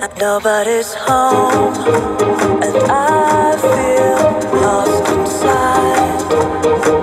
Nobody's home, and I feel lost inside.